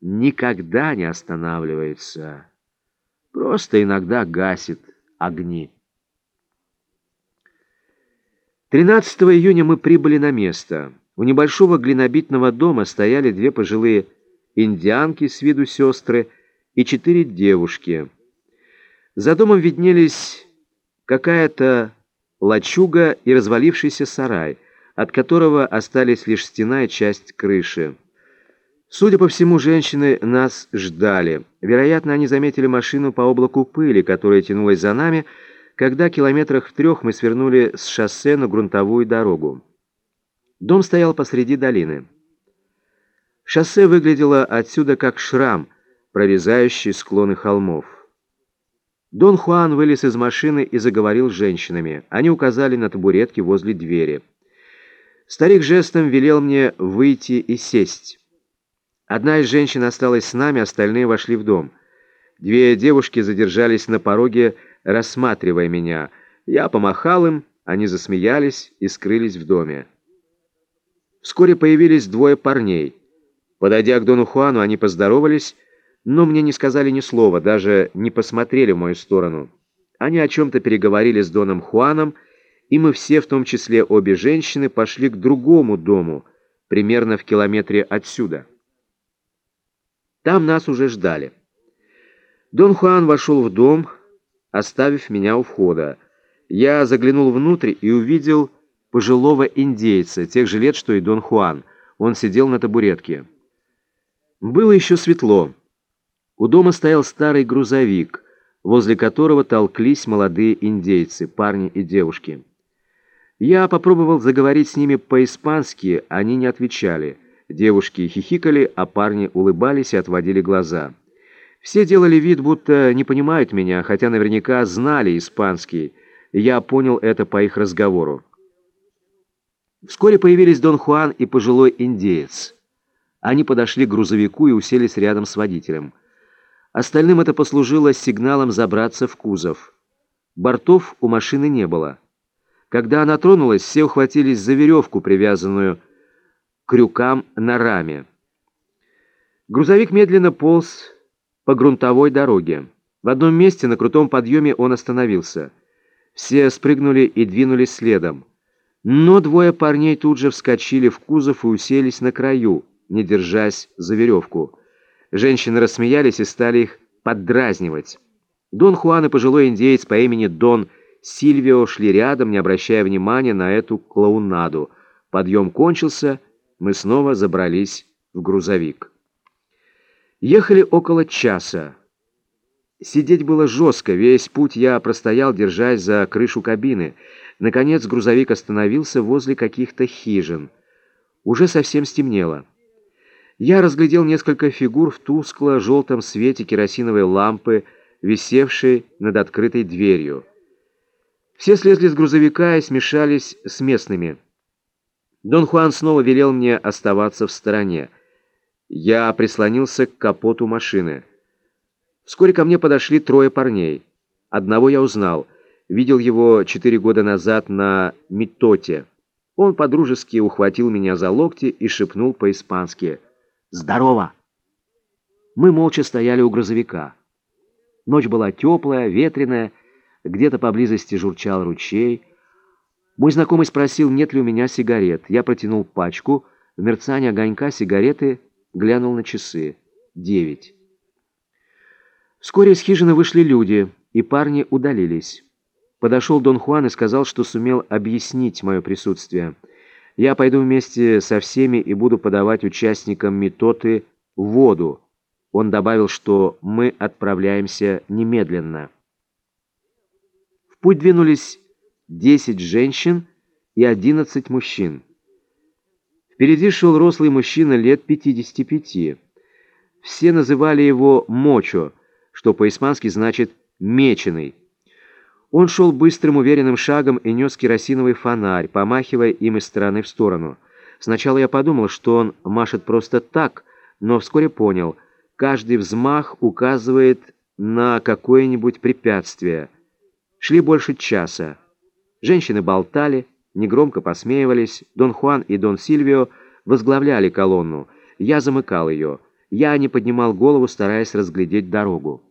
никогда не останавливается, просто иногда гасит огни. 13 июня мы прибыли на место. У небольшого глинобитного дома стояли две пожилые индианки с виду сестры и четыре девушки. За домом виднелись какая-то лачуга и развалившийся сарай, от которого остались лишь стена и часть крыши. Судя по всему, женщины нас ждали. Вероятно, они заметили машину по облаку пыли, которая тянулась за нами, когда километрах в трех мы свернули с шоссе на грунтовую дорогу. Дом стоял посреди долины. Шоссе выглядело отсюда как шрам, прорезающий склоны холмов. Дон Хуан вылез из машины и заговорил с женщинами. Они указали на табуретки возле двери. Старик жестом велел мне выйти и сесть. Одна из женщин осталась с нами, остальные вошли в дом. Две девушки задержались на пороге, рассматривая меня. Я помахал им, они засмеялись и скрылись в доме. Вскоре появились двое парней. Подойдя к Дону Хуану, они поздоровались, но мне не сказали ни слова, даже не посмотрели в мою сторону. Они о чем-то переговорили с Доном Хуаном, и мы все, в том числе обе женщины, пошли к другому дому, примерно в километре отсюда. Там нас уже ждали. Дон Хуан вошел в дом, оставив меня у входа. Я заглянул внутрь и увидел пожилого индейца, тех же лет, что и Дон Хуан. Он сидел на табуретке. Было еще светло. У дома стоял старый грузовик, возле которого толклись молодые индейцы, парни и девушки. Я попробовал заговорить с ними по-испански, они не отвечали. Девушки хихикали, а парни улыбались и отводили глаза. Все делали вид, будто не понимают меня, хотя наверняка знали испанский. Я понял это по их разговору. Вскоре появились Дон Хуан и пожилой индеец. Они подошли к грузовику и уселись рядом с водителем. Остальным это послужило сигналом забраться в кузов. Бортов у машины не было. Когда она тронулась, все ухватились за веревку, привязанную крюкам на раме. Грузовик медленно полз по грунтовой дороге. В одном месте на крутом подъеме он остановился. Все спрыгнули и двинулись следом. Но двое парней тут же вскочили в кузов и уселись на краю, не держась за веревку. Женщины рассмеялись и стали их поддразнивать. Дон Хуан и пожилой индеец по имени Дон Сильвио шли рядом, не обращая внимания на эту клоунаду. Подъем кончился, мы снова забрались в грузовик. Ехали около часа. Сидеть было жестко, весь путь я простоял, держась за крышу кабины. Наконец грузовик остановился возле каких-то хижин. Уже совсем стемнело. Я разглядел несколько фигур в тускло-желтом свете керосиновой лампы, висевшей над открытой дверью. Все слезли с грузовика и смешались с местными. Дон Хуан снова велел мне оставаться в стороне. Я прислонился к капоту машины. Вскоре ко мне подошли трое парней. Одного я узнал. Видел его четыре года назад на Митоте. Он подружески ухватил меня за локти и шепнул по-испански — «Здорово!» Мы молча стояли у грузовика. Ночь была теплая, ветреная, где-то поблизости журчал ручей. Мой знакомый спросил, нет ли у меня сигарет. Я протянул пачку. В мерцании огонька сигареты глянул на часы. Девять. Вскоре из хижины вышли люди, и парни удалились. Подошел Дон Хуан и сказал, что сумел объяснить мое присутствие. Я пойду вместе со всеми и буду подавать участникам метоты воду. Он добавил, что мы отправляемся немедленно. В путь двинулись 10 женщин и 11 мужчин. Впереди шел рослый мужчина лет 55. Все называли его «мочо», что по-испански значит «меченый». Он шел быстрым, уверенным шагом и нес керосиновый фонарь, помахивая им из стороны в сторону. Сначала я подумал, что он машет просто так, но вскоре понял, каждый взмах указывает на какое-нибудь препятствие. Шли больше часа. Женщины болтали, негромко посмеивались. Дон Хуан и Дон Сильвио возглавляли колонну. Я замыкал ее. Я не поднимал голову, стараясь разглядеть дорогу.